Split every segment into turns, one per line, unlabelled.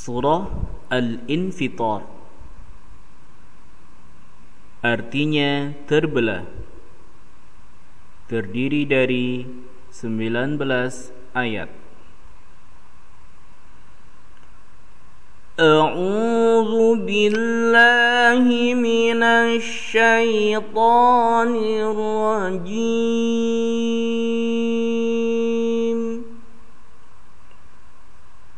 Surah Al-Infitar Artinya terbelah Terdiri dari 19 ayat أعوذ بالله من الشيطان الرجيم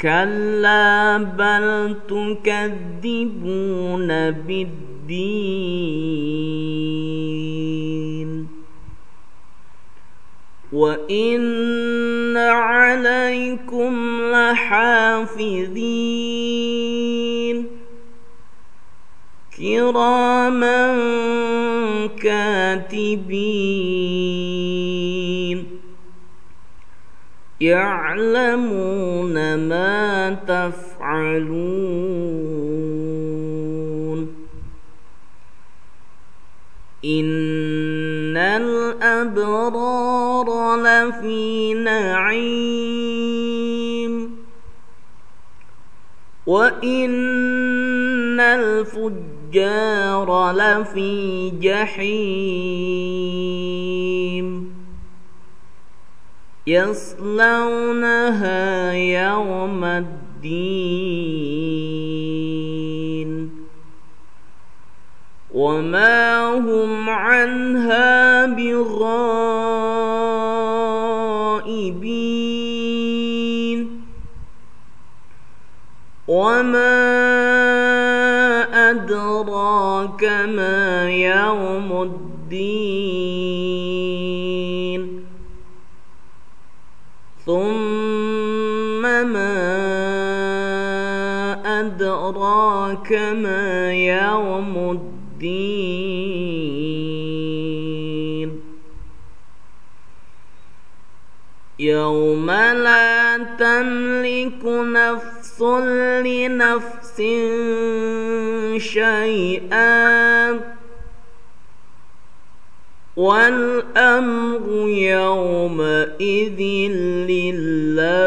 كلا بل تكذبون بالدين وإن عليكم لحافظين كراما كاتبين يعلمون ما تفعلون. إن الأبرار لفي نعيم. وإن الفجار لفي جحيم. يصلونها يوم الدين. وما هم عنها بغائبين. وما أدراك ما يوم الدين. ثم ما أدراك ما يوم الدين. يوم لا تملك نفس لنفس شيئا والأمر يومئذ لله